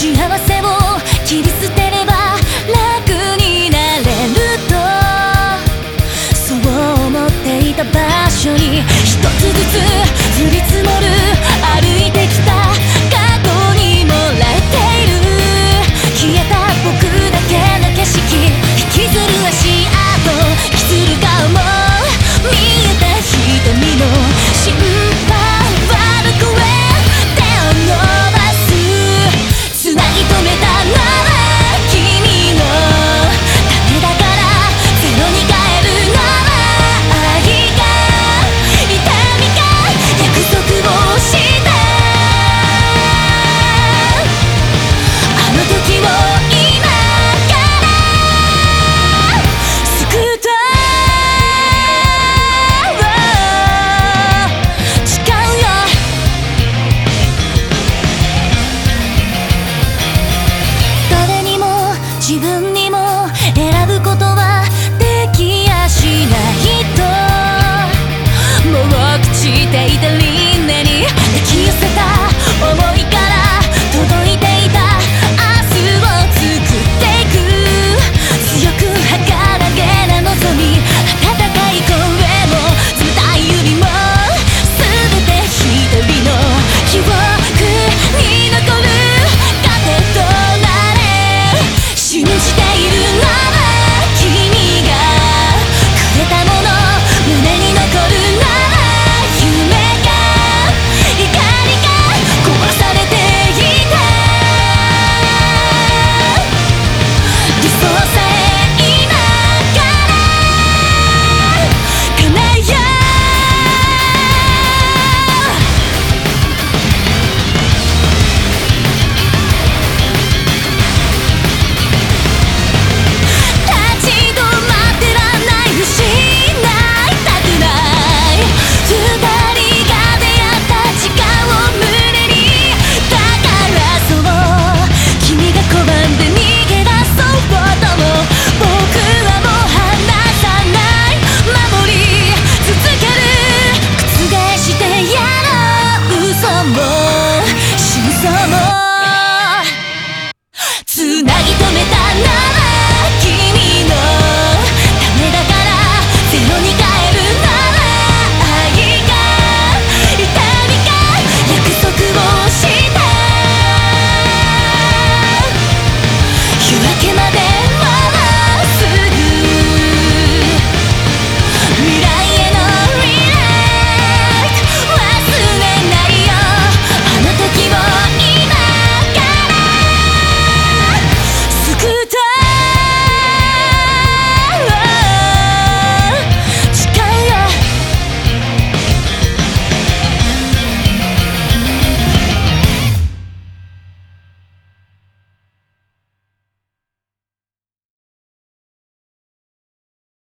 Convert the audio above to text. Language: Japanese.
幸せを切り捨てれば楽になれるとそう思っていた場所に一つずつずり積も